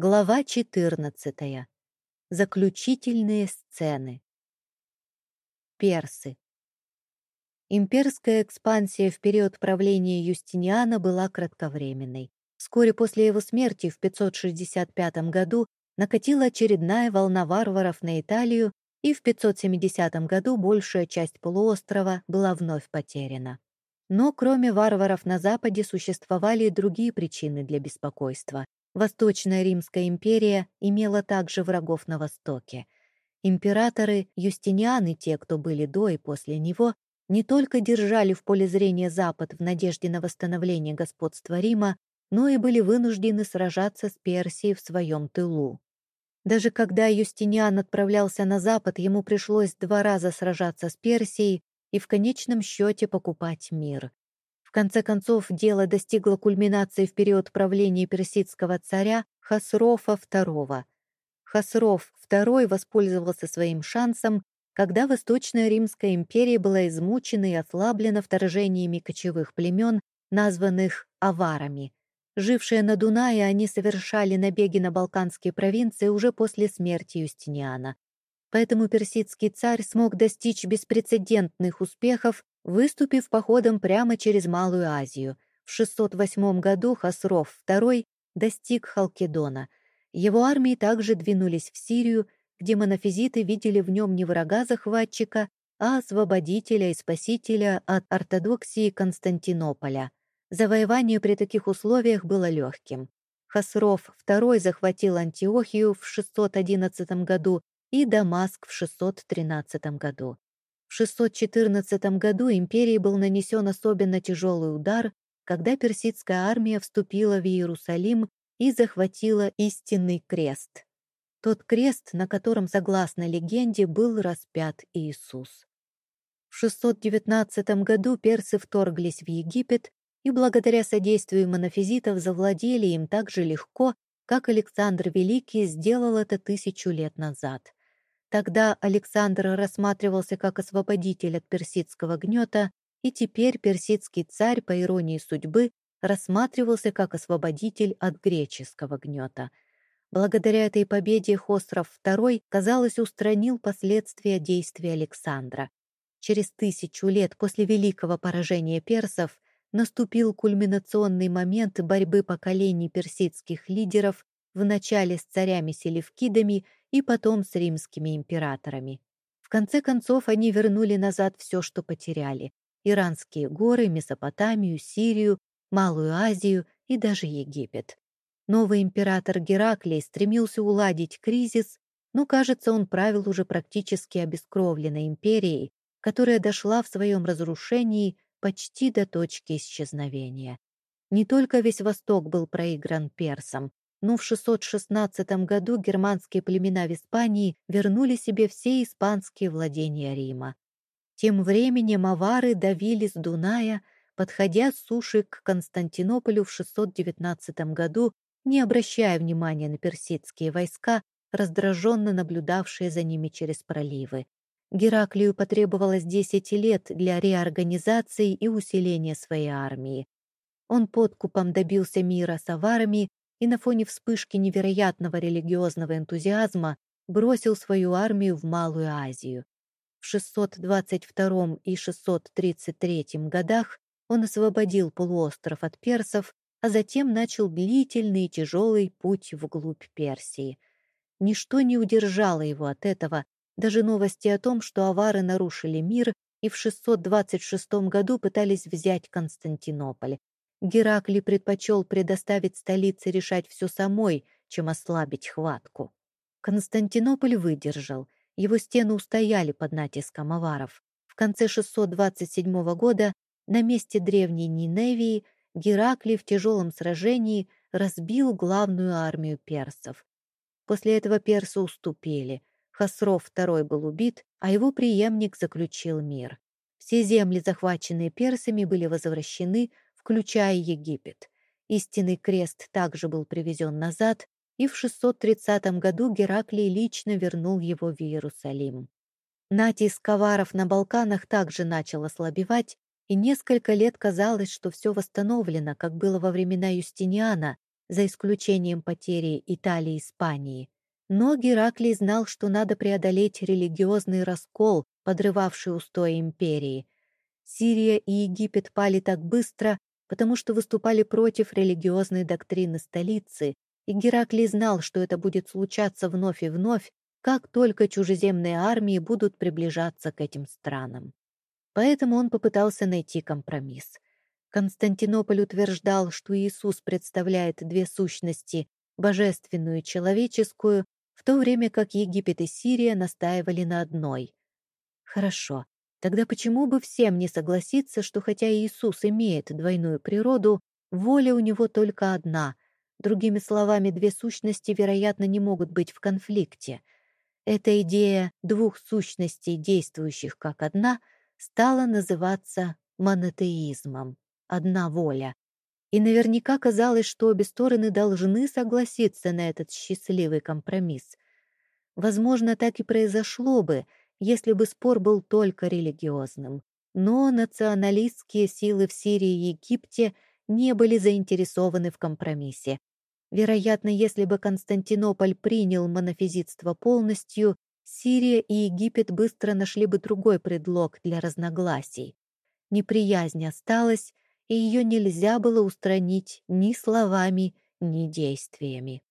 Глава 14. Заключительные сцены. Персы. Имперская экспансия в период правления Юстиниана была кратковременной. Вскоре после его смерти в 565 году накатила очередная волна варваров на Италию, и в 570 году большая часть полуострова была вновь потеряна. Но кроме варваров на Западе существовали и другие причины для беспокойства. Восточная Римская империя имела также врагов на Востоке. Императоры, Юстиниан и те, кто были до и после него, не только держали в поле зрения Запад в надежде на восстановление господства Рима, но и были вынуждены сражаться с Персией в своем тылу. Даже когда Юстиниан отправлялся на Запад, ему пришлось два раза сражаться с Персией и в конечном счете покупать мир. В конце концов, дело достигло кульминации в период правления персидского царя Хасрофа II. Хасров II воспользовался своим шансом, когда Восточная Римская империя была измучена и ослаблена вторжениями кочевых племен, названных аварами. Жившие на Дунае, они совершали набеги на балканские провинции уже после смерти Юстиниана. Поэтому персидский царь смог достичь беспрецедентных успехов выступив походом прямо через Малую Азию. В 608 году Хасров II достиг Халкидона. Его армии также двинулись в Сирию, где монофизиты видели в нем не врага-захватчика, а освободителя и спасителя от ортодоксии Константинополя. Завоевание при таких условиях было легким. Хасров II захватил Антиохию в 611 году и Дамаск в 613 году. В 614 году империи был нанесен особенно тяжелый удар, когда персидская армия вступила в Иерусалим и захватила истинный крест. Тот крест, на котором, согласно легенде, был распят Иисус. В 619 году персы вторглись в Египет и благодаря содействию монофизитов завладели им так же легко, как Александр Великий сделал это тысячу лет назад. Тогда Александр рассматривался как освободитель от персидского гнета, и теперь персидский царь, по иронии судьбы, рассматривался как освободитель от греческого гнета. Благодаря этой победе Хосров II, казалось, устранил последствия действий Александра. Через тысячу лет после великого поражения персов наступил кульминационный момент борьбы поколений персидских лидеров вначале с царями-селевкидами и потом с римскими императорами. В конце концов, они вернули назад все, что потеряли. Иранские горы, Месопотамию, Сирию, Малую Азию и даже Египет. Новый император Гераклий стремился уладить кризис, но, кажется, он правил уже практически обескровленной империей, которая дошла в своем разрушении почти до точки исчезновения. Не только весь Восток был проигран персам, но в 616 году германские племена в Испании вернули себе все испанские владения Рима. Тем временем авары давили с Дуная, подходя с суши к Константинополю в 619 году, не обращая внимания на персидские войска, раздраженно наблюдавшие за ними через проливы. Гераклию потребовалось 10 лет для реорганизации и усиления своей армии. Он подкупом добился мира с аварами и на фоне вспышки невероятного религиозного энтузиазма бросил свою армию в Малую Азию. В 622 и 633 годах он освободил полуостров от персов, а затем начал длительный и тяжелый путь вглубь Персии. Ничто не удержало его от этого, даже новости о том, что авары нарушили мир и в 626 году пытались взять Константинополь, Геракли предпочел предоставить столице решать все самой, чем ослабить хватку. Константинополь выдержал, его стены устояли под натиском аваров. В конце 627 года на месте древней Ниневии Геракли в тяжелом сражении разбил главную армию персов. После этого персы уступили. Хасров II был убит, а его преемник заключил мир. Все земли, захваченные персами, были возвращены включая Египет. Истинный крест также был привезен назад, и в 630 году Гераклий лично вернул его в Иерусалим. Натиск аваров на Балканах также начал ослабевать, и несколько лет казалось, что все восстановлено, как было во времена Юстиниана, за исключением потери Италии и Испании. Но Гераклий знал, что надо преодолеть религиозный раскол, подрывавший устои империи. Сирия и Египет пали так быстро, потому что выступали против религиозной доктрины столицы, и Гераклий знал, что это будет случаться вновь и вновь, как только чужеземные армии будут приближаться к этим странам. Поэтому он попытался найти компромисс. Константинополь утверждал, что Иисус представляет две сущности — божественную и человеческую, в то время как Египет и Сирия настаивали на одной. Хорошо, тогда почему бы всем не согласиться, что хотя Иисус имеет двойную природу, воля у него только одна — Другими словами, две сущности, вероятно, не могут быть в конфликте. Эта идея двух сущностей, действующих как одна, стала называться монотеизмом «одна воля». И наверняка казалось, что обе стороны должны согласиться на этот счастливый компромисс. Возможно, так и произошло бы, если бы спор был только религиозным. Но националистские силы в Сирии и Египте не были заинтересованы в компромиссе. Вероятно, если бы Константинополь принял монофизитство полностью, Сирия и Египет быстро нашли бы другой предлог для разногласий. Неприязнь осталась, и ее нельзя было устранить ни словами, ни действиями.